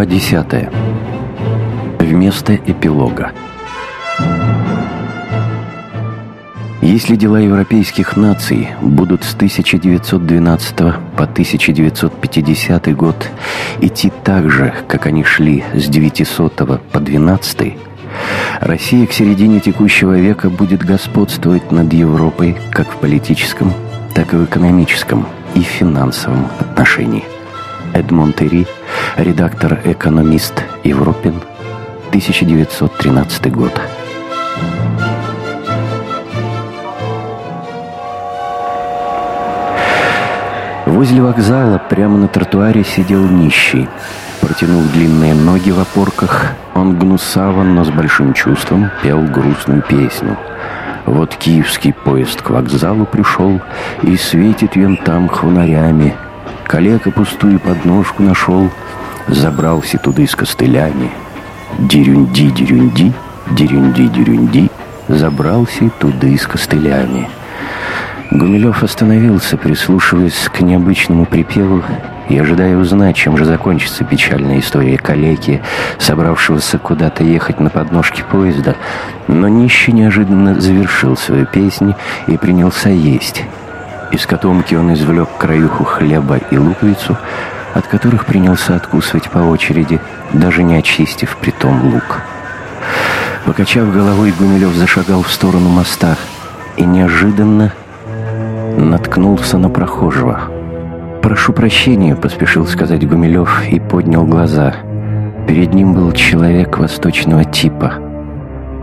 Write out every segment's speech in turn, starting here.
Глава 10. Вместо эпилога. Если дела европейских наций будут с 1912 по 1950 год идти так же, как они шли с 900 по 12, Россия к середине текущего века будет господствовать над Европой как в политическом, так и в экономическом и финансовом отношении. Эдмон Терри, редактор-экономист Европин, 1913 год. Возле вокзала прямо на тротуаре сидел нищий. Протянув длинные ноги в опорках, он гнусаво, но с большим чувством пел грустную песню. Вот киевский поезд к вокзалу пришел и светит винтам хвонарями. Калека пустую подножку нашел, забрался туда с костылями. Дерюнди, дерюнди, дерюнди, дерюнди, забрался туда с костылями. Гумилев остановился, прислушиваясь к необычному припеву и ожидая узнать, чем же закончится печальная история калеки, собравшегося куда-то ехать на подножке поезда, но нищий неожиданно завершил свою песню и принялся есть. Из котомки он извлек краюху хлеба и луковицу, от которых принялся откусывать по очереди, даже не очистив притом лук. Покачав головой, Гумилев зашагал в сторону моста и неожиданно наткнулся на прохожего. «Прошу прощения», — поспешил сказать Гумилев и поднял глаза. Перед ним был человек восточного типа.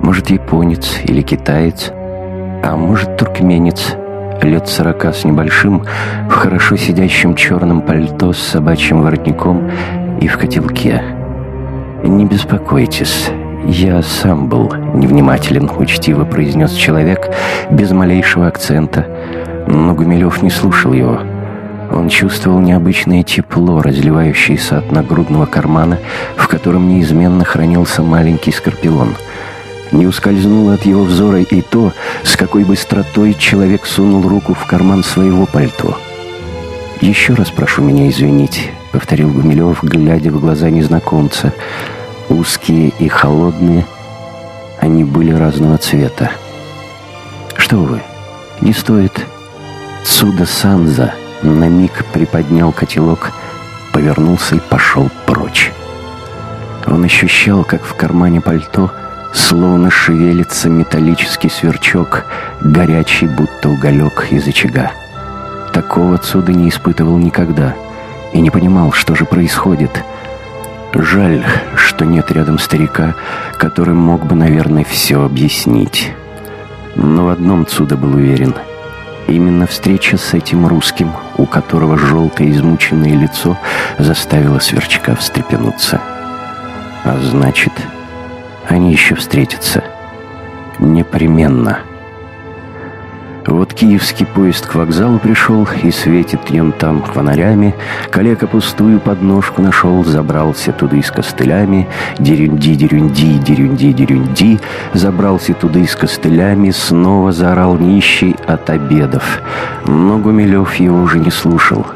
Может, японец или китаец, а может, туркменец, лет сорока с небольшим, в хорошо сидящем черном пальто с собачьим воротником и в котелке. «Не беспокойтесь, я сам был невнимателен», — учтиво произнес человек без малейшего акцента, но Гумилев не слушал его. Он чувствовал необычное тепло, разливающееся от нагрудного кармана, в котором неизменно хранился маленький скорпион. Не ускользнуло от его взора и то, с какой быстротой человек сунул руку в карман своего пальто. «Еще раз прошу меня извинить», — повторил Гумилев, глядя в глаза незнакомца. Узкие и холодные, они были разного цвета. «Что вы, не стоит...» Цуда Санза на миг приподнял котелок, повернулся и пошел прочь. Он ощущал, как в кармане пальто словно шевелится металлический сверчок, горячий, будто уголек из очага. Такого Цуда не испытывал никогда и не понимал, что же происходит. Жаль, что нет рядом старика, который мог бы, наверное, все объяснить. Но в одном Цуда был уверен — Именно встреча с этим русским, у которого желтое измученное лицо, заставила Сверчка встрепенуться. А значит, они еще встретятся. Непременно. Вот киевский поезд к вокзалу пришел и светит ем там фонарями. Калека пустую подножку нашел, забрался туда и с костылями. Дерюнди, дерюнди, дерюнди, дерюнди. Забрался туда и с костылями, снова заорал нищий от обедов. Но Гумилев его уже не слушал.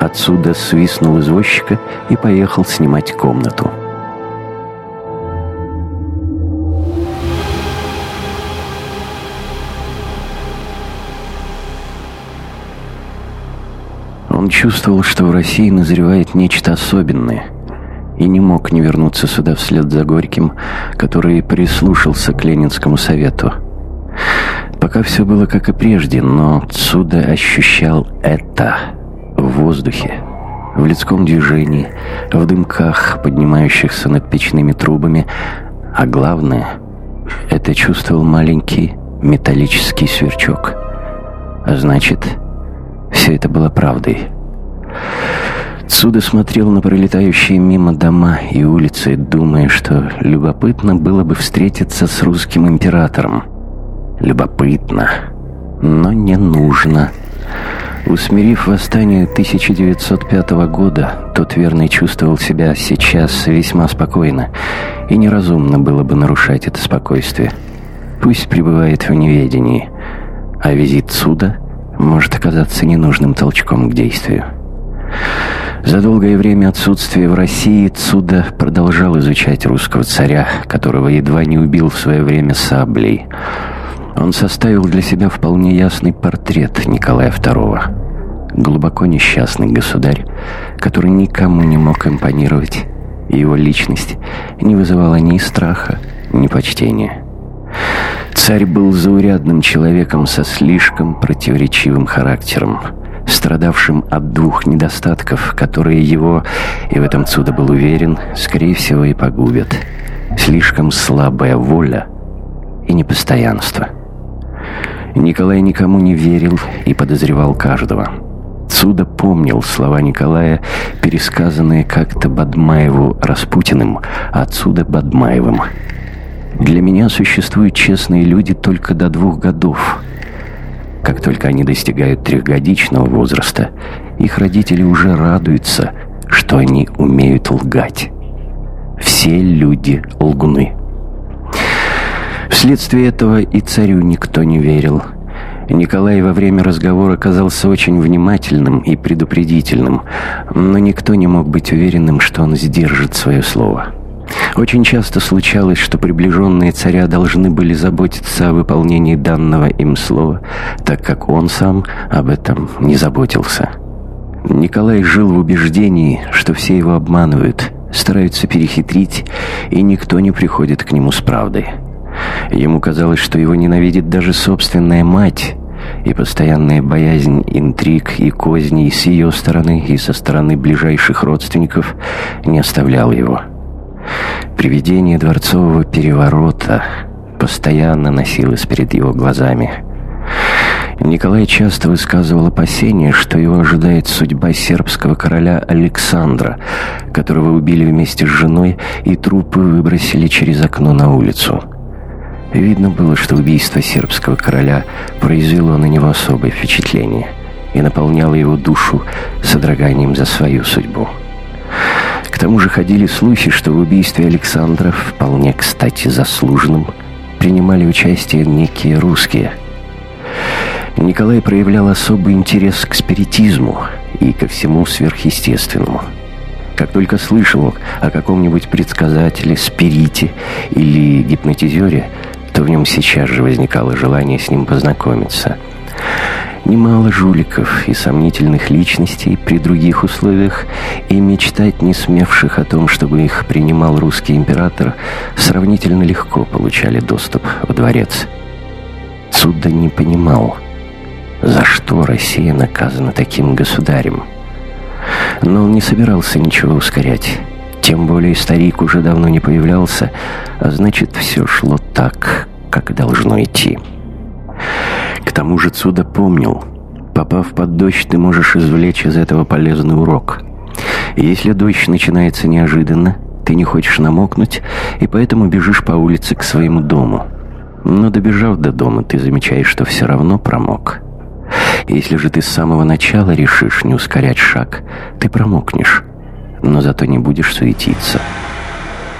Отсюда свистнул извозчика и поехал снимать комнату. Чувствовал, что в России назревает нечто особенное, и не мог не вернуться сюда вслед за Горьким, который прислушался к Ленинскому совету. Пока все было как и прежде, но Цуда ощущал это в воздухе, в людском движении, в дымках, поднимающихся над печными трубами, а главное, это чувствовал маленький металлический сверчок. А значит, все это было правдой. Цуда смотрел на пролетающие мимо дома и улицы, думая, что любопытно было бы встретиться с русским императором. Любопытно, но не нужно. Усмирив восстание 1905 года, тот верный чувствовал себя сейчас весьма спокойно, и неразумно было бы нарушать это спокойствие. Пусть пребывает в неведении, а визит суда — может оказаться ненужным толчком к действию. За долгое время отсутствия в России Цуда продолжал изучать русского царя, которого едва не убил в свое время саблей. Он составил для себя вполне ясный портрет Николая II. Глубоко несчастный государь, который никому не мог импонировать, его личность не вызывала ни страха, ни почтения. Царь был заурядным человеком со слишком противоречивым характером, страдавшим от двух недостатков, которые его, и в этом Цуда был уверен, скорее всего и погубят. Слишком слабая воля и непостоянство. Николай никому не верил и подозревал каждого. Цуда помнил слова Николая, пересказанные как-то Бадмаеву Распутиным, а отсюда Бадмаевым – для меня существуют честные люди только до двух годов. Как только они достигают трехгодичного возраста, их родители уже радуются, что они умеют лгать. Все люди лгуны. Вследствие этого и царю никто не верил. Николай во время разговора казался очень внимательным и предупредительным, но никто не мог быть уверенным, что он сдержит свое слово. Очень часто случалось, что приближенные царя должны были заботиться о выполнении данного им слова, так как он сам об этом не заботился. Николай жил в убеждении, что все его обманывают, стараются перехитрить, и никто не приходит к нему с правдой. Ему казалось, что его ненавидит даже собственная мать, и постоянная боязнь интриг и козней с ее стороны и со стороны ближайших родственников не оставлял его. Привидение дворцового переворота постоянно носилось перед его глазами. Николай часто высказывал опасения, что его ожидает судьба сербского короля Александра, которого убили вместе с женой и трупы выбросили через окно на улицу. Видно было, что убийство сербского короля произвело на него особое впечатление и наполняло его душу содроганием за свою судьбу. К тому же ходили слухи, что в убийстве Александра, вполне кстати заслуженным, принимали участие некие русские. Николай проявлял особый интерес к спиритизму и ко всему сверхъестественному. Как только слышал о каком-нибудь предсказателе, спирите или гипнотизере, то в нем сейчас же возникало желание с ним познакомиться – Немало жуликов и сомнительных личностей при других условиях и мечтать не смевших о том, чтобы их принимал русский император, сравнительно легко получали доступ в дворец. Цуда не понимал, за что Россия наказана таким государем. Но он не собирался ничего ускорять. Тем более старик уже давно не появлялся, а значит, все шло так, как должно идти. К тому же Цуда помнил, попав под дождь, ты можешь извлечь из этого полезный урок. Если дождь начинается неожиданно, ты не хочешь намокнуть, и поэтому бежишь по улице к своему дому. Но добежав до дома, ты замечаешь, что все равно промок. Если же ты с самого начала решишь не ускорять шаг, ты промокнешь, но зато не будешь суетиться.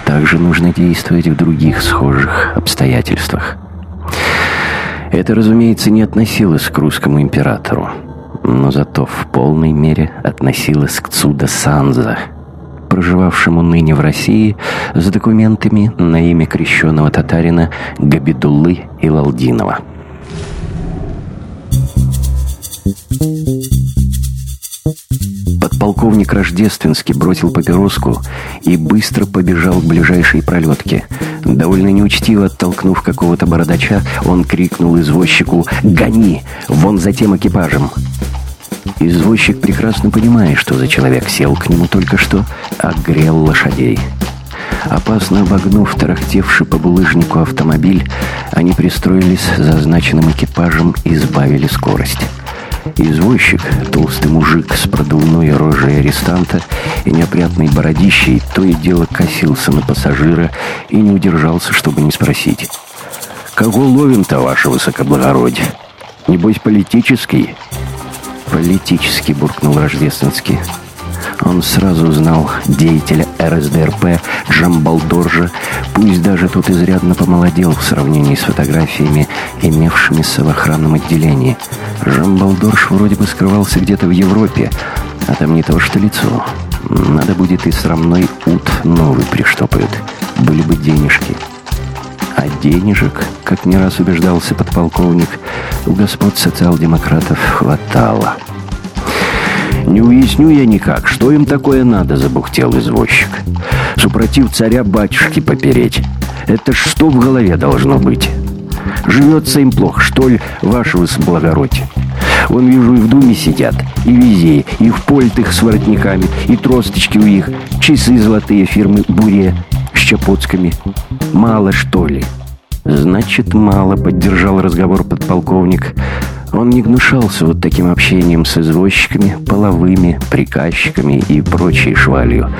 Также нужно действовать в других схожих обстоятельствах. Это, разумеется, не относилось к русскому императору, но зато в полной мере относилось к Цуда Санза, проживавшему ныне в России с документами на имя крещенного татарина Габидуллы Илалдинова. Подполковник Рождественский бросил папироску и быстро побежал к ближайшей пролетке. Довольно неучтиво оттолкнув какого-то бородача, он крикнул извозчику «Гони! Вон за тем экипажем!» Извозчик, прекрасно понимая, что за человек сел к нему только что, огрел лошадей. Опасно обогнув тарахтевший по булыжнику автомобиль, они пристроились за означенным экипажем и сбавили скорость. Извозчик, толстый мужик с продувной рожей арестанта и неопрятной бородищей, то и дело косился на пассажира и не удержался, чтобы не спросить. «Кого ловим-то, ваше высокоблагородие? Небось, политический?» «Политический», — буркнул Рождественский. Он сразу узнал деятеля РСДРП Джамбалдоржа, пусть даже тот изрядно помолодел в сравнении с фотографиями, имевшимися в охранном отделении. Джамбалдорж вроде бы скрывался где-то в Европе, А там не то что лицо. Надо будет и срамной ут новый приштопают. Были бы денежки. А денежек, как не раз убеждался подполковник, у господ социал-демократов хватало. «Не уясню я никак, что им такое надо», — забухтел извозчик. «Супротив царя-батюшки попереть. Это что в голове должно быть? Живется им плохо, что ли, ваше благородие? Вон вижу, и в думе сидят, и везде, и в польтах с воротниками, и тросточки у них, часы золотые фирмы «Буре» с чапоцками. Мало, что ли?» «Значит, мало», — поддержал разговор подполковник. Он не гнушался вот таким общением с извозчиками, половыми, приказчиками и прочей швалью,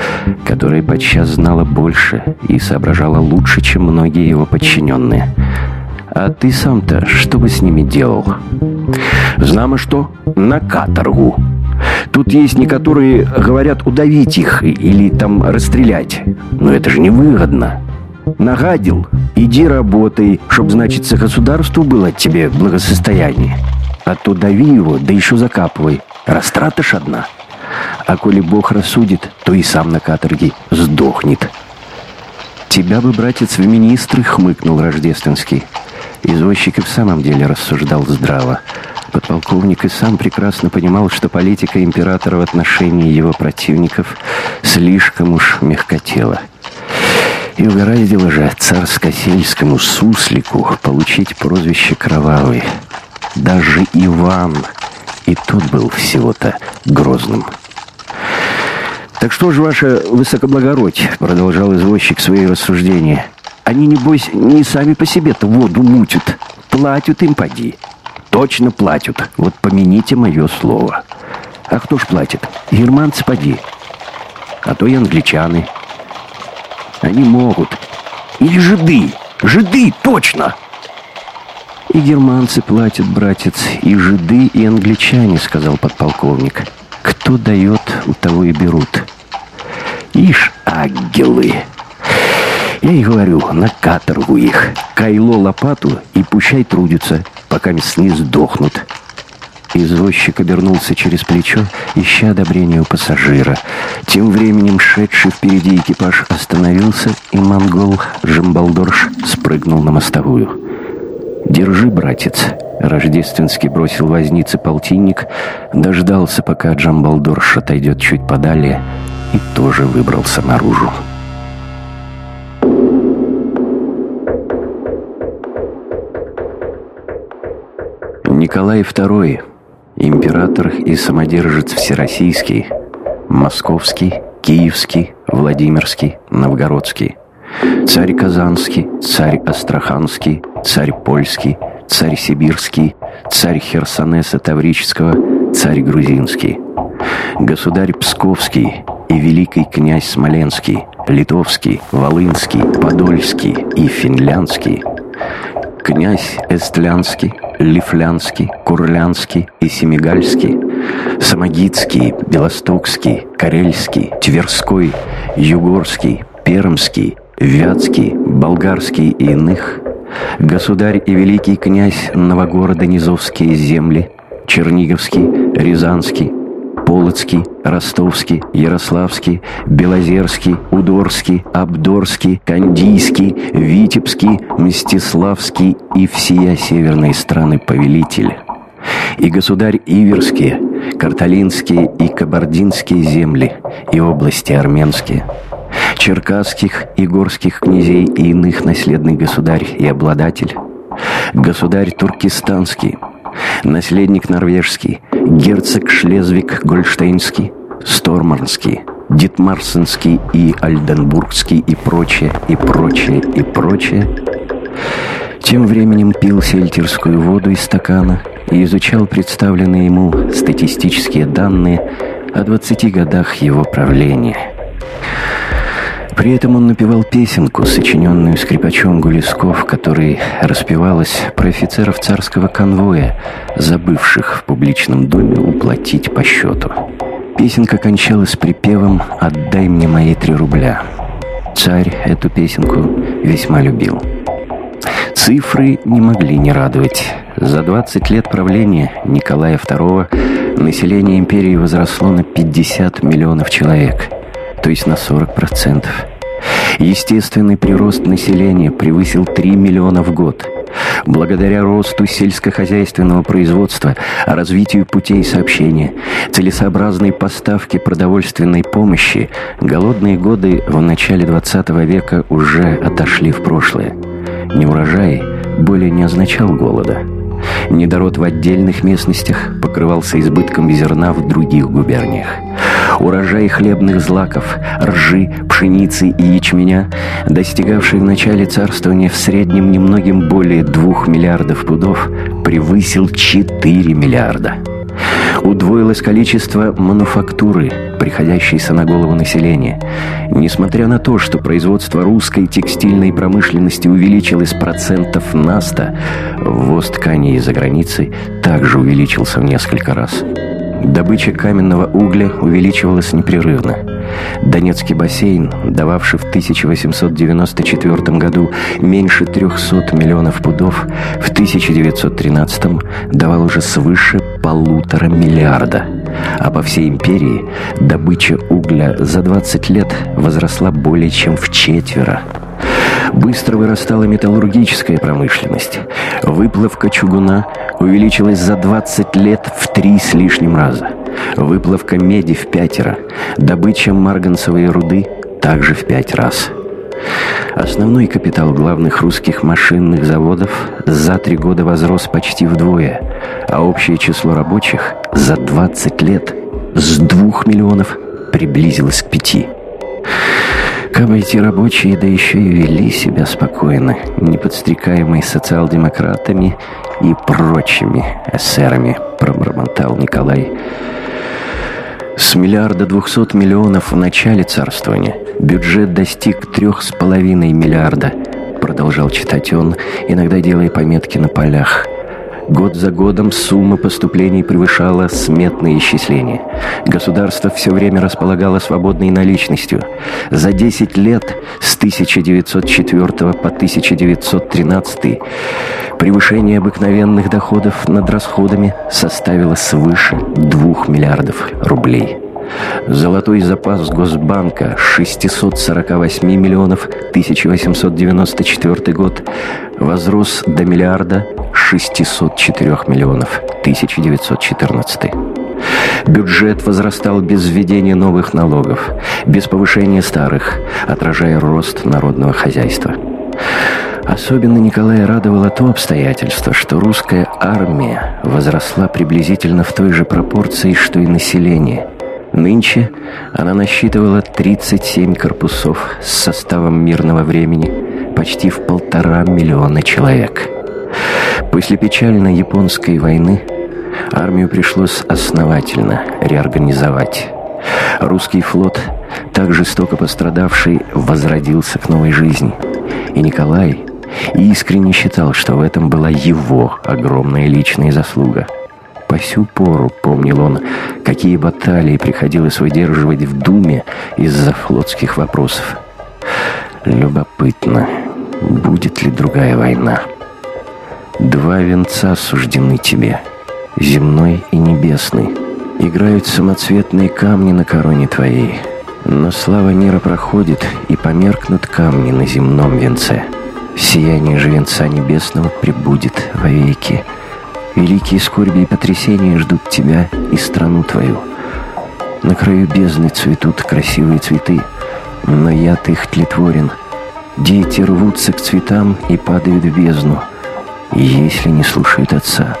которая подчас знала больше и соображала лучше, чем многие его подчиненные. «А ты сам-то что бы с ними делал?» «Знамо что? На каторгу!» Тут есть некоторые говорят удавить их или там расстрелять. Но это же невыгодно. Нагадил, иди работай, чтоб, значится, государству было тебе благосостояние. А то дави его, да еще закапывай. Растрата ж одна. А коли Бог рассудит, то и сам на каторге сдохнет. «Тебя бы, братец, в министры!» — хмыкнул Рождественский. Извозчик и в самом деле рассуждал здраво. Подполковник и сам прекрасно понимал, что политика императора в отношении его противников слишком уж мягкотела. И угораздило же царско-сельскому суслику получить прозвище «Кровавый». Даже Иван, и тот был всего-то грозным. «Так что же, ваше высокоблагородие?» — продолжал извозчик свои рассуждения. «Они, небось, не сами по себе-то воду мутят. Платят им, поди. Точно платят. Вот помяните мое слово. А кто ж платит? Германцы, поди. А то и англичаны. Они могут. Или жиды. Жиды, точно!» «И германцы платят, братец, и жиды, и англичане», — сказал подполковник. «Кто дает, у того и берут». «Ишь, ангелы!» Я и говорю, на каторгу их. Кайло лопату и пущай трудятся, пока не сдохнут. Извозчик обернулся через плечо, ища одобрения у пассажира. Тем временем шедший впереди экипаж остановился, и монгол Жамбалдорш спрыгнул на мостовую. «Держи, братец!» Рождественский бросил вознице полтинник, дождался, пока Джамбалдорш отойдет чуть подалее, и тоже выбрался наружу. Николай II, император и самодержец всероссийский, московский, киевский, Владимирский, Новгородский, царь Казанский, царь Астраханский, царь Польский, царь Сибирский, царь Херсонеса Таврического, царь Грузинский, государь Псковский и великий князь Смоленский, Литовский, Волынский, Подольский и Финляндский, князь Эстлянский, Лифлянский, Курлянский и Семигальский, Самогитский, Белостокский, Карельский, Тверской, Югорский, Пермский, Вятский, Болгарский и иных, государь и великий князь Новогорода Низовские земли, Черниговский, Рязанский, Полоцкий, Ростовский, Ярославский, Белозерский, Удорский, Абдорский, Кандийский, Витебский, Мстиславский и всея северные страны повелителя. И государь Иверские, Карталинские и Кабардинские земли, и области армянские – черкасских и горских князей и иных наследный государь и обладатель, государь туркестанский, наследник норвежский, герцог Шлезвиг-Гольштейнский, Сторманский, Дитмарсенский и Альденбургский и прочее, и прочее, и прочее. Тем временем пил сельтерскую воду из стакана и изучал представленные ему статистические данные о 20 годах его правления. При этом он напевал песенку, сочиненную скрипачом Гулесков, которой распевалась про офицеров царского конвоя, забывших в публичном доме уплатить по счету. Песенка кончалась припевом «Отдай мне мои три рубля». Царь эту песенку весьма любил. Цифры не могли не радовать. За 20 лет правления Николая II Население империи возросло на 50 миллионов человек, то есть на 40%. Естественный прирост населения превысил 3 миллиона в год. Благодаря росту сельскохозяйственного производства, развитию путей сообщения, целесообразной поставке продовольственной помощи, голодные годы в начале 20 века уже отошли в прошлое. Неурожай более не означал голода. Недород в отдельных местностях покрывался избытком зерна в других губерниях. Урожай хлебных злаков, ржи, пшеницы и ячменя, достигавший в начале царствования в среднем немногим более двух миллиардов пудов, превысил 4 миллиарда. Удвоилось количество мануфактуры, приходящейся на голову населения. Несмотря на то, что производство русской текстильной промышленности увеличилось процентов на 100, ввоз тканей из-за границы также увеличился в несколько раз. Добыча каменного угля увеличивалась непрерывно. Донецкий бассейн, дававший в 1894 году меньше 300 миллионов пудов, в 1913 давал уже свыше полутора миллиарда. А по всей империи добыча угля за 20 лет возросла более чем в четверо. Быстро вырастала металлургическая промышленность. Выплавка чугуна увеличилась за 20 лет в три с лишним раза. Выплавка меди в пятеро. Добыча марганцевой руды также в пять раз. Основной капитал главных русских машинных заводов за три года возрос почти вдвое, а общее число рабочих за 20 лет с двух миллионов приблизилось к пяти. Кабы эти рабочие, да еще и вели себя спокойно, не подстрекаемые социал-демократами и прочими эсерами, пробормотал Николай. С миллиарда двухсот миллионов в начале царствования бюджет достиг трех с половиной миллиарда, продолжал читать он, иногда делая пометки на полях – Год за годом сумма поступлений превышала сметные исчисления. Государство все время располагало свободной наличностью. За 10 лет с 1904 по 1913 превышение обыкновенных доходов над расходами составило свыше 2 миллиардов рублей. Золотой запас Госбанка 648 миллионов 1894 год возрос до миллиарда 604 миллионов 1914. Бюджет возрастал без введения новых налогов, без повышения старых, отражая рост народного хозяйства. Особенно Николая радовало то обстоятельство, что русская армия возросла приблизительно в той же пропорции, что и население. Нынче она насчитывала 37 корпусов с составом мирного времени, почти в полтора миллиона человек. После печальной японской войны армию пришлось основательно реорганизовать. Русский флот, так жестоко пострадавший, возродился к новой жизни. И Николай искренне считал, что в этом была его огромная личная заслуга. По сю пору помнил он, какие баталии приходилось выдерживать в Думе из-за флотских вопросов. Любопытно, будет ли другая война. Два венца суждены тебе, земной и небесный. Играют самоцветные камни на короне твоей. Но слава мира проходит, и померкнут камни на земном венце. Сияние же венца небесного прибудет вовеки. Великие скорби и потрясения ждут тебя и страну твою. На краю бездны цветут красивые цветы, но яд их тлетворен. Дети рвутся к цветам и падают в бездну — если не слушают отца.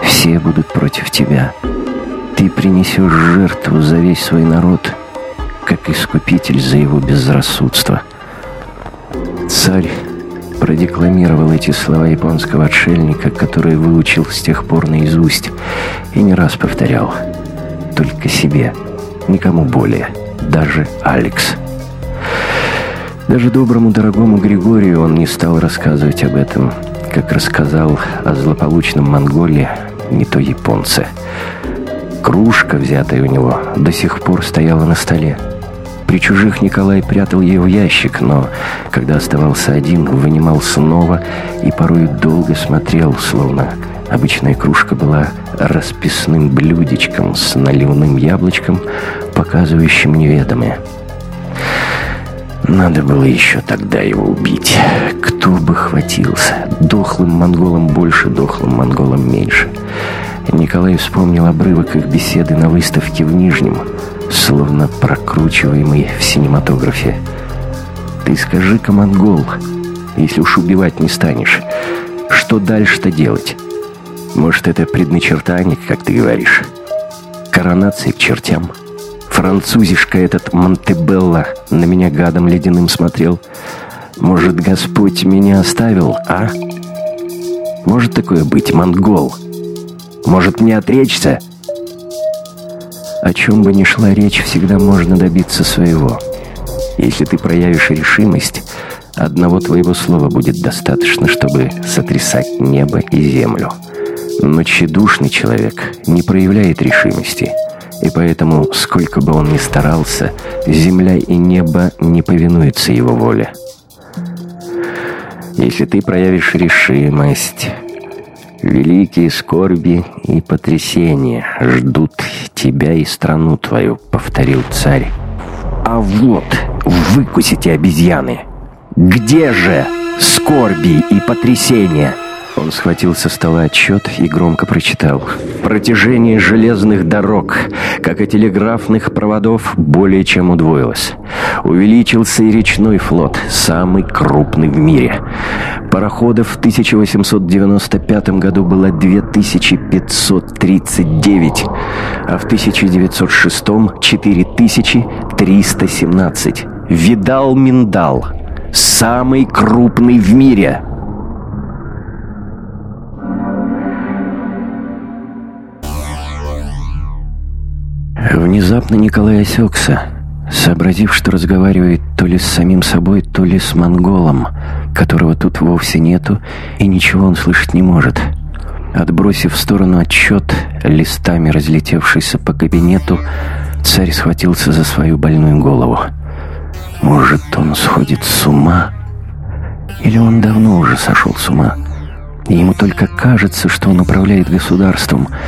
Все будут против тебя. Ты принесешь жертву за весь свой народ, как искупитель за его безрассудство. Царь продекламировал эти слова японского отшельника, который выучил с тех пор наизусть, и не раз повторял. Только себе, никому более, даже Алекс. Даже доброму дорогому Григорию он не стал рассказывать об этом – как рассказал о злополучном монголе, не то японце. Кружка, взятая у него, до сих пор стояла на столе. При чужих Николай прятал ее в ящик, но, когда оставался один, вынимал снова и порой долго смотрел, словно Обычная кружка была расписным блюдечком с наливным яблочком, показывающим неведомое. Надо было еще тогда его убить. Кто бы хватился. Дохлым монголом больше, дохлым монголом меньше. Николай вспомнил обрывок их беседы на выставке в Нижнем, словно прокручиваемый в синематографе. «Ты скажи-ка, монгол, если уж убивать не станешь, что дальше-то делать? Может, это предначертание, как ты говоришь? Коронация к чертям?» Французишка этот Монтебелло на меня гадом ледяным смотрел. Может, Господь меня оставил, а? Может такое быть, монгол? Может мне отречься? О чем бы ни шла речь, всегда можно добиться своего. Если ты проявишь решимость, одного твоего слова будет достаточно, чтобы сотрясать небо и землю. Но тщедушный человек не проявляет решимости – и поэтому, сколько бы он ни старался, земля и небо не повинуются его воле. Если ты проявишь решимость, великие скорби и потрясения ждут тебя и страну твою, повторил царь. А вот, выкусите обезьяны! Где же скорби и потрясения? Он схватил со стола отчет и громко прочитал. Протяжение железных дорог, как и телеграфных проводов, более чем удвоилось. Увеличился и речной флот, самый крупный в мире. Пароходов в 1895 году было 2539, а в 1906 – 4317. Видал Миндал. Самый крупный в мире – Внезапно Николай осекся, сообразив, что разговаривает то ли с самим собой, то ли с монголом, которого тут вовсе нету, и ничего он слышать не может. Отбросив в сторону отчет, листами разлетевшийся по кабинету, царь схватился за свою больную голову. Может, он сходит с ума? Или он давно уже сошел с ума? Ему только кажется, что он управляет государством —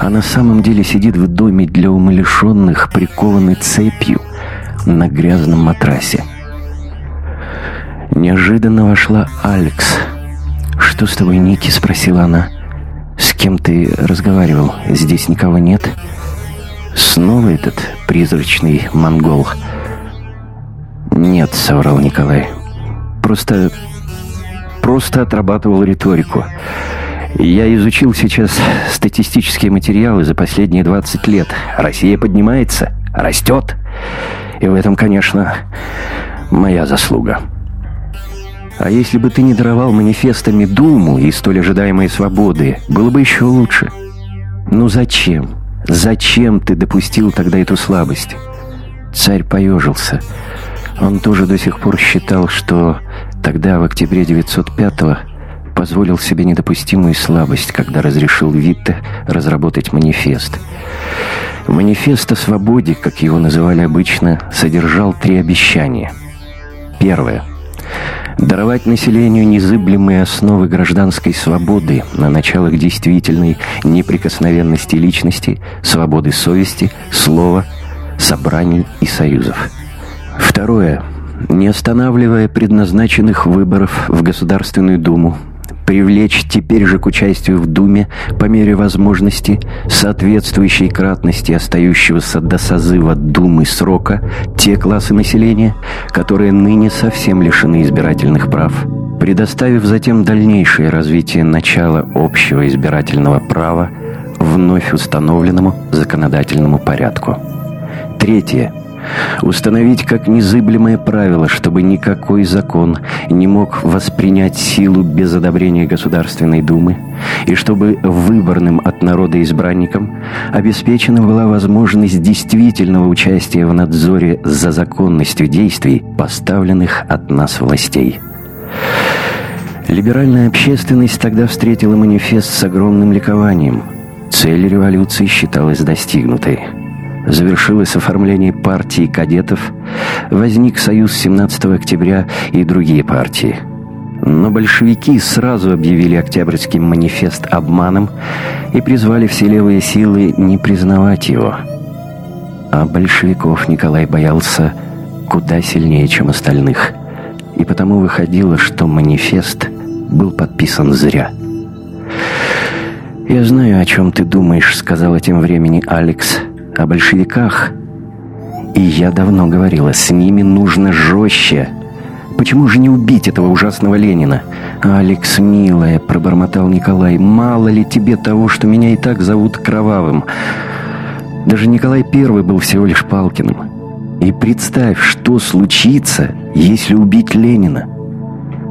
а на самом деле сидит в доме для умалишенных, прикованный цепью на грязном матрасе. Неожиданно вошла Алекс. «Что с тобой, Ники?» — спросила она. «С кем ты разговаривал? Здесь никого нет?» «Снова этот призрачный монгол?» «Нет», — соврал Николай. «Просто... просто отрабатывал риторику». Я изучил сейчас статистические материалы за последние 20 лет. Россия поднимается, растет. И в этом, конечно, моя заслуга. А если бы ты не даровал манифестами Думу и столь ожидаемой свободы, было бы еще лучше. Ну зачем? Зачем ты допустил тогда эту слабость? Царь поежился. Он тоже до сих пор считал, что тогда, в октябре 905-го, позволил себе недопустимую слабость, когда разрешил Витте разработать манифест. Манифест о свободе, как его называли обычно, содержал три обещания. Первое. Даровать населению незыблемые основы гражданской свободы на началах действительной неприкосновенности личности, свободы совести, слова, собраний и союзов. Второе не останавливая предназначенных выборов в Государственную Думу, привлечь теперь же к участию в Думе по мере возможности, соответствующей кратности остающегося до созыва Думы срока, те классы населения, которые ныне совсем лишены избирательных прав, предоставив затем дальнейшее развитие начала общего избирательного права вновь установленному законодательному порядку. Третье – Установить как незыблемое правило, чтобы никакой закон не мог воспринять силу без одобрения Государственной Думы, и чтобы выборным от народа избранникам обеспечена была возможность действительного участия в надзоре за законностью действий, поставленных от нас властей. Либеральная общественность тогда встретила манифест с огромным ликованием. Цель революции считалась достигнутой – завершилось оформление партии кадетов, возник Союз 17 октября и другие партии. Но большевики сразу объявили Октябрьский манифест обманом и призвали все левые силы не признавать его. А большевиков Николай боялся куда сильнее, чем остальных. И потому выходило, что манифест был подписан зря. «Я знаю, о чем ты думаешь», — сказала тем времени Алекс. «О большевиках». «И я давно говорила, с ними нужно жестче». Почему же не убить этого ужасного Ленина? «Алекс, милая», — пробормотал Николай, — «мало ли тебе того, что меня и так зовут Кровавым?» Даже Николай Первый был всего лишь Палкиным. И представь, что случится, если убить Ленина.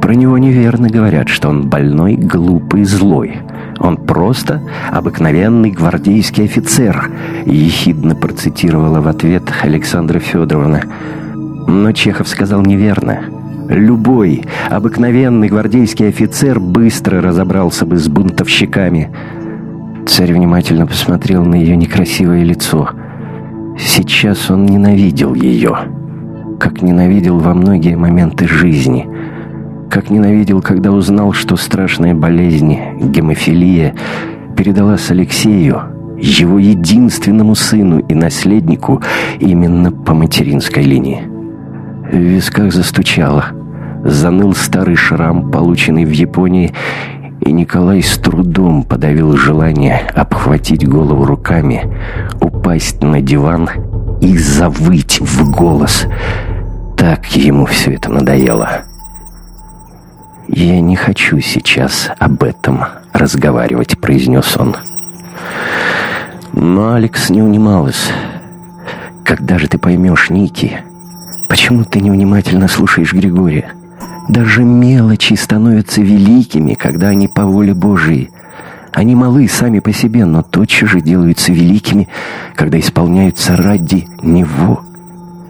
Про него неверно говорят, что он больной, глупый, злой. Он просто обыкновенный гвардейский офицер, ехидно процитировала в ответ Александра Федоровна. Но Чехов сказал неверно. Любой обыкновенный гвардейский офицер быстро разобрался бы с бунтовщиками. Царь внимательно посмотрел на ее некрасивое лицо. Сейчас он ненавидел ее, как ненавидел во многие моменты жизни. Как ненавидел, когда узнал, что страшная болезнь, гемофилия, передалась Алексею, его единственному сыну и наследнику, именно по материнской линии. В висках застучало. Заныл старый шрам, полученный в Японии, и Николай с трудом подавил желание обхватить голову руками, упасть на диван и завыть в голос. Так ему все это надоело. «Я не хочу сейчас об этом разговаривать», — произнес он. Но Алекс не унималась. «Когда же ты поймешь, Ники? Почему ты невнимательно слушаешь Григория? Даже мелочи становятся великими, когда они по воле Божией. Они малы сами по себе, но тотчас же делаются великими, когда исполняются ради Него,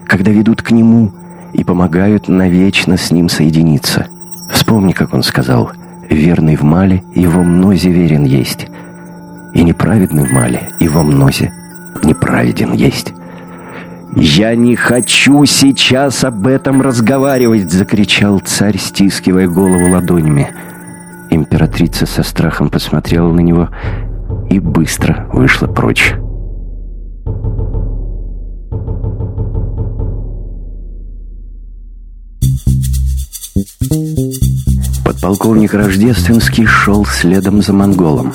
когда ведут к Нему и помогают навечно с Ним соединиться. Вспомни, как Он сказал, «Верный в мале, и во мнозе верен есть, и неправедный в мале, и во мнозе неправеден есть». «Я не хочу сейчас об этом разговаривать!» — закричал царь, стискивая голову ладонями. Императрица со страхом посмотрела на него и быстро вышла прочь. Подполковник Рождественский шел следом за монголом.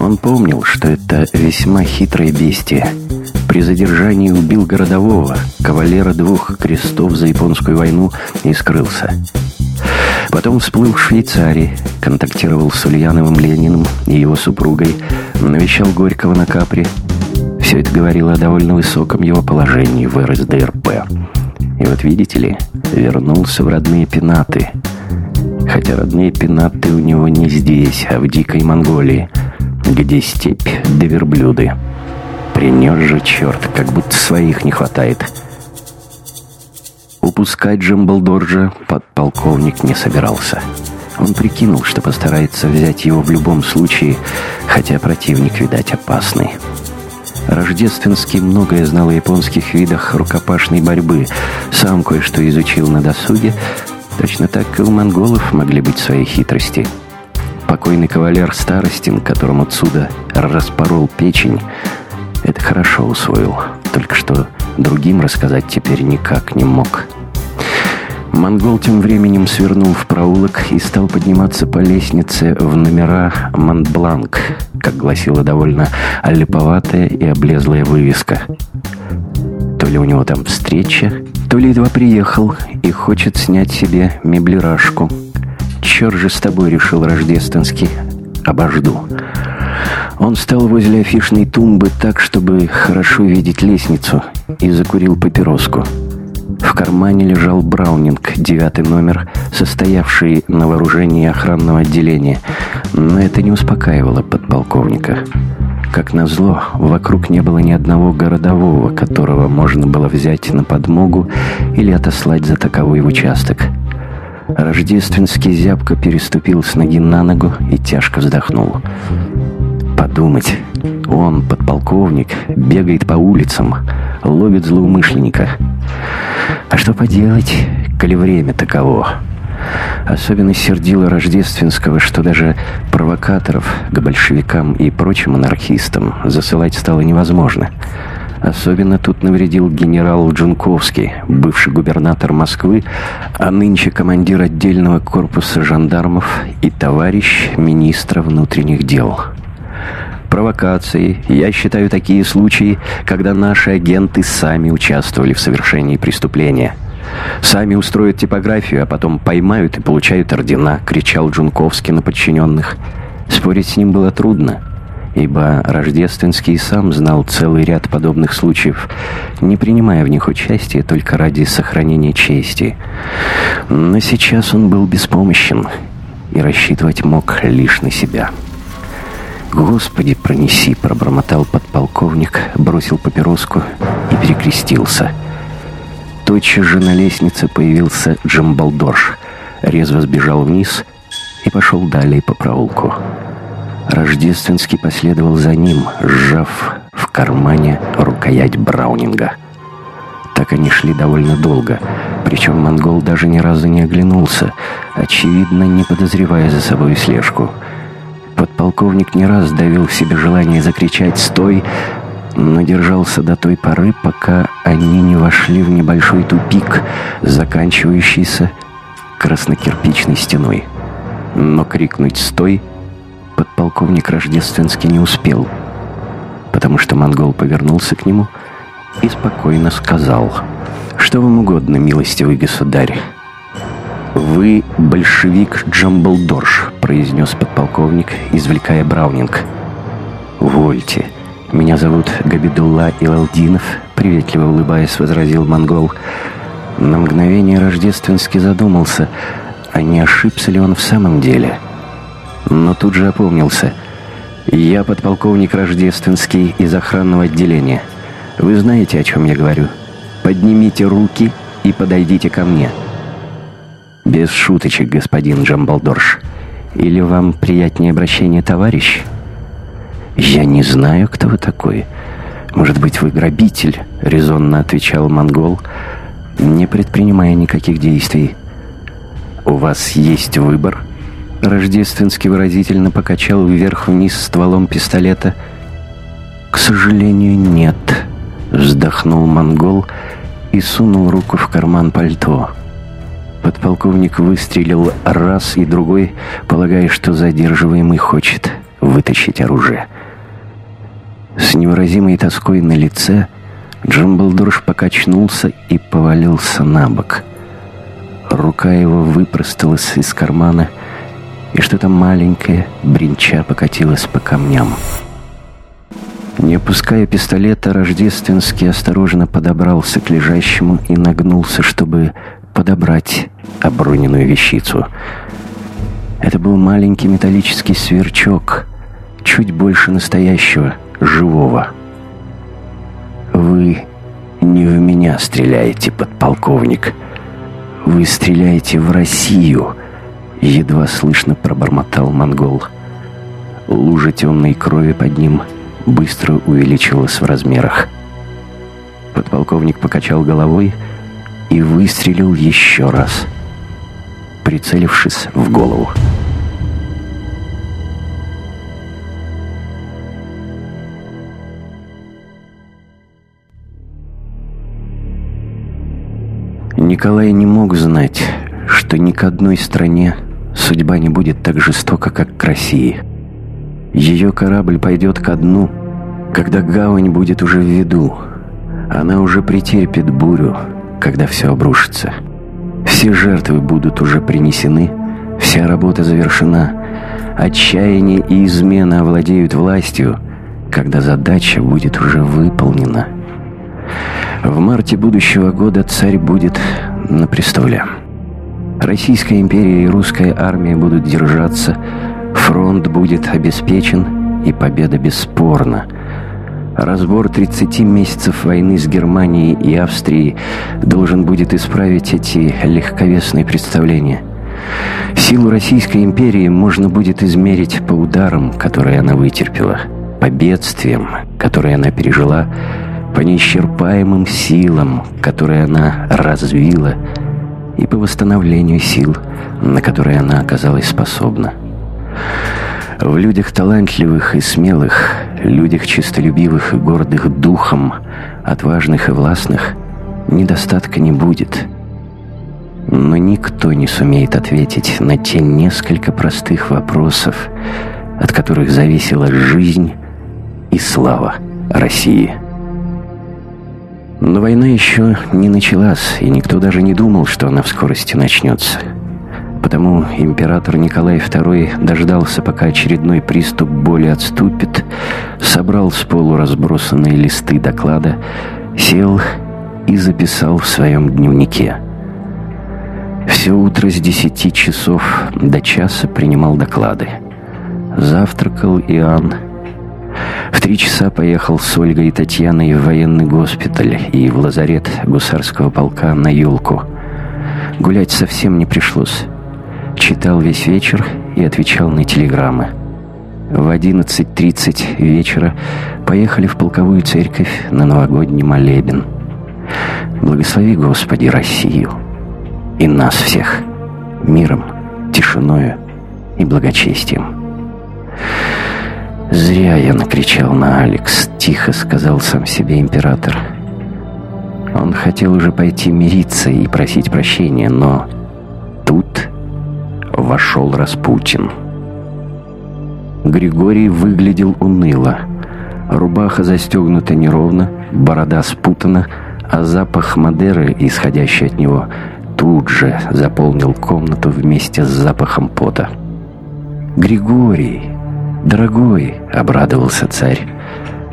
Он помнил, что это весьма хитрое бестие — при задержании убил городового, кавалера двух крестов за японскую войну и скрылся. Потом всплыл в Швейцарии, контактировал с Ульяновым Лениным и его супругой, навещал Горького на Капри. Все это говорило о довольно высоком его положении в РСДРП. И вот видите ли, вернулся в родные пенаты. Хотя родные пенаты у него не здесь, а в дикой Монголии, где степь да верблюды. Принес же черт, как будто своих не хватает. Упускать Джамблдорджа подполковник не собирался. Он прикинул, что постарается взять его в любом случае, хотя противник, видать, опасный. Рождественский многое знал о японских видах рукопашной борьбы, сам кое-что изучил на досуге, точно так и у монголов могли быть свои хитрости. Покойный кавалер Старостин, которому отсюда распорол печень, это хорошо усвоил, только что другим рассказать теперь никак не мог. Монгол тем временем свернул в проулок и стал подниматься по лестнице в номера Монбланк, как гласила довольно олиповатая и облезлая вывеска. То ли у него там встреча, то ли едва приехал и хочет снять себе меблирашку. Черт же с тобой, решил Рождественский. Обожду. Он встал возле афишной тумбы так, чтобы хорошо видеть лестницу, и закурил папироску. В кармане лежал Браунинг, девятый номер, состоявший на вооружении охранного отделения, но это не успокаивало подполковника. Как назло, вокруг не было ни одного городового, которого можно было взять на подмогу или отослать за таковой в участок. Рождественский зябко переступил с ноги на ногу и тяжко вздохнул подумать. Он, подполковник, бегает по улицам, ловит злоумышленника. А что поделать, коли время таково? Особенно сердило Рождественского, что даже провокаторов к большевикам и прочим анархистам засылать стало невозможно. Особенно тут навредил генерал Джунковский, бывший губернатор Москвы, а нынче командир отдельного корпуса жандармов и товарищ министра внутренних дел провокации. Я считаю такие случаи, когда наши агенты сами участвовали в совершении преступления. Сами устроят типографию, а потом поймают и получают ордена, кричал Джунковский на подчиненных. Спорить с ним было трудно, ибо Рождественский сам знал целый ряд подобных случаев, не принимая в них участия только ради сохранения чести. Но сейчас он был беспомощен и рассчитывать мог лишь на себя. «Господи, пронеси!» — пробормотал подполковник, бросил папироску и перекрестился. Тотчас же на лестнице появился Джамбалдорш, резво сбежал вниз и пошел далее по проулку. Рождественский последовал за ним, сжав в кармане рукоять Браунинга. Так они шли довольно долго, причем монгол даже ни разу не оглянулся, очевидно, не подозревая за собой слежку — Подполковник не раз давил в себе желание закричать «Стой!», но держался до той поры, пока они не вошли в небольшой тупик, заканчивающийся краснокирпичной стеной. Но крикнуть «Стой!» подполковник Рождественский не успел, потому что монгол повернулся к нему и спокойно сказал «Что вам угодно, милостивый государь?» «Вы большевик Джамблдорш», — произнес подполковник, извлекая Браунинг. «Вольте. Меня зовут Габидулла Илалдинов», — приветливо улыбаясь, возразил монгол. На мгновение Рождественский задумался, а не ошибся ли он в самом деле. Но тут же опомнился. «Я подполковник Рождественский из охранного отделения. Вы знаете, о чем я говорю? Поднимите руки и подойдите ко мне». «Без шуточек, господин Джамбалдорш. Или вам приятнее обращение товарищ?» «Я не знаю, кто вы такой. Может быть, вы грабитель?» — резонно отвечал монгол, не предпринимая никаких действий. «У вас есть выбор?» Рождественский выразительно покачал вверх-вниз стволом пистолета. «К сожалению, нет», — вздохнул монгол и сунул руку в карман пальто. Подполковник выстрелил раз и другой, полагая, что задерживаемый хочет вытащить оружие. С невыразимой тоской на лице Джамблдорш покачнулся и повалился на бок. Рука его выпросталась из кармана, и что-то маленькое, бренча, покатилось по камням. Не опуская пистолета, Рождественский осторожно подобрался к лежащему и нагнулся, чтобы подобрать оброненную вещицу. Это был маленький металлический сверчок, чуть больше настоящего, живого. «Вы не в меня стреляете, подполковник. Вы стреляете в Россию», — едва слышно пробормотал монгол. Лужа темной крови под ним быстро увеличилась в размерах. Подполковник покачал головой и выстрелил еще раз, прицелившись в голову. Николай не мог знать, что ни к одной стране судьба не будет так жестока, как к России. Ее корабль пойдет ко дну, когда гавань будет уже в виду. Она уже претерпит бурю, когда все обрушится. Все жертвы будут уже принесены, вся работа завершена. Отчаяние и измена овладеют властью, когда задача будет уже выполнена. В марте будущего года царь будет на престоле. Российская империя и русская армия будут держаться, фронт будет обеспечен и победа бесспорна – Разбор 30 месяцев войны с Германией и Австрией должен будет исправить эти легковесные представления. Силу Российской империи можно будет измерить по ударам, которые она вытерпела, по бедствиям, которые она пережила, по неисчерпаемым силам, которые она развила, и по восстановлению сил, на которые она оказалась способна. В людях талантливых и смелых, людях чистолюбивых и гордых духом, отважных и властных, недостатка не будет. Но никто не сумеет ответить на те несколько простых вопросов, от которых зависела жизнь и слава России. Но война еще не началась, и никто даже не думал, что она в скорости начнется. Потому император Николай II дождался, пока очередной приступ боли отступит, собрал с полу разбросанные листы доклада, сел и записал в своем дневнике. Все утро с десяти часов до часа принимал доклады. Завтракал Иоанн, в три часа поехал с Ольгой и Татьяной в военный госпиталь и в лазарет гусарского полка на елку. Гулять совсем не пришлось. Читал весь вечер и отвечал на телеграммы. В 11.30 вечера поехали в полковую церковь на новогодний молебен. Благослови, Господи, Россию и нас всех миром, тишиною и благочестием. «Зря я накричал на Алекс», — тихо сказал сам себе император. Он хотел уже пойти мириться и просить прощения, но тут вошел Распутин. Григорий выглядел уныло. Рубаха застегнута неровно, борода спутана, а запах Мадеры, исходящий от него, тут же заполнил комнату вместе с запахом пота. «Григорий!» «Дорогой!» — обрадовался царь.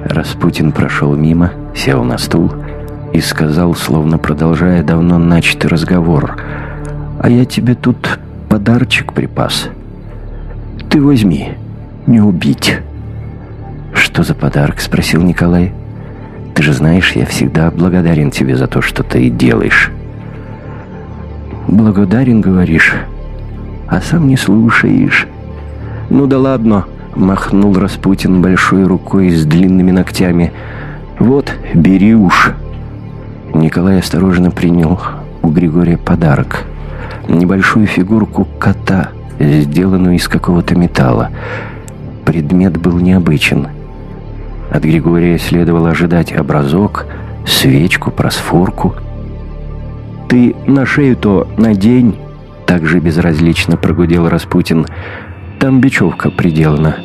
Распутин прошел мимо, сел на стул и сказал, словно продолжая давно начатый разговор, «А я тебе тут подарочек припас. Ты возьми, не убить». «Что за подарок?» — спросил Николай. «Ты же знаешь, я всегда благодарен тебе за то, что ты делаешь». «Благодарен, говоришь, а сам не слушаешь». «Ну да ладно», Махнул Распутин большой рукой с длинными ногтями. «Вот, бери уж». Николай осторожно принял у Григория подарок. Небольшую фигурку кота, сделанную из какого-то металла. Предмет был необычен. От Григория следовало ожидать образок, свечку, просфорку. «Ты на шею-то надень!» Также безразлично прогудел Распутин – там бечевка приделана».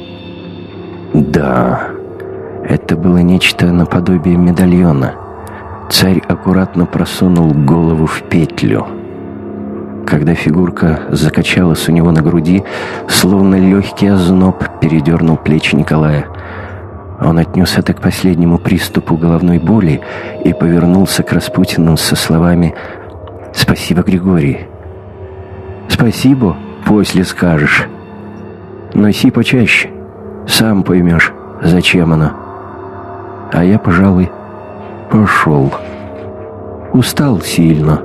«Да, это было нечто наподобие медальона». Царь аккуратно просунул голову в петлю. Когда фигурка закачалась у него на груди, словно легкий озноб передернул плечи Николая. Он отнес это к последнему приступу головной боли и повернулся к Распутину со словами «Спасибо, Григорий». «Спасибо, после скажешь». Носи почаще. Сам поймешь, зачем оно. А я, пожалуй, пошел. Устал сильно.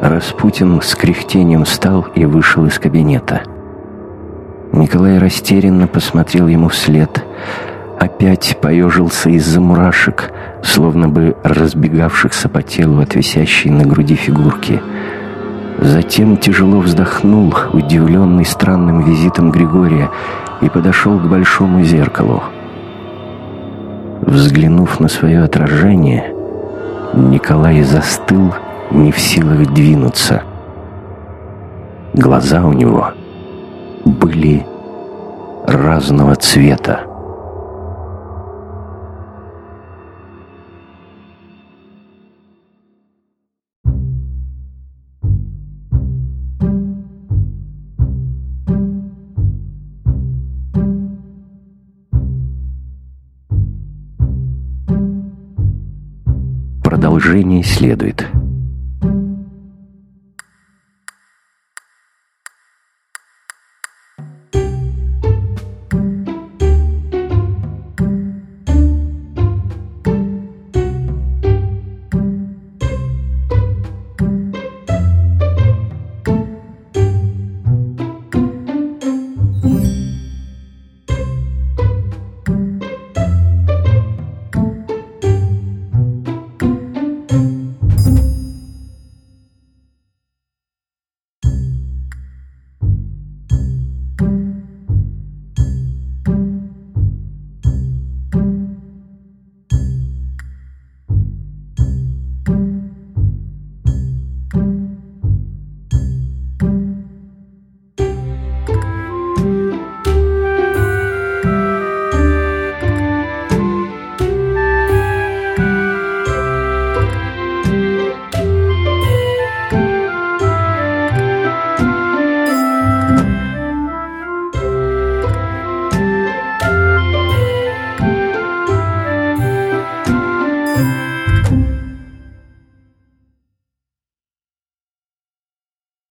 Распутин с кряхтением встал и вышел из кабинета. Николай растерянно посмотрел ему вслед. Опять поежился из-за мурашек, словно бы разбегавшихся по телу от висящей на груди фигурки — Затем тяжело вздохнул, удивленный странным визитом Григория, и подошел к большому зеркалу. Взглянув на свое отражение, Николай застыл, не в силах двинуться. Глаза у него были разного цвета. Продолжение следует.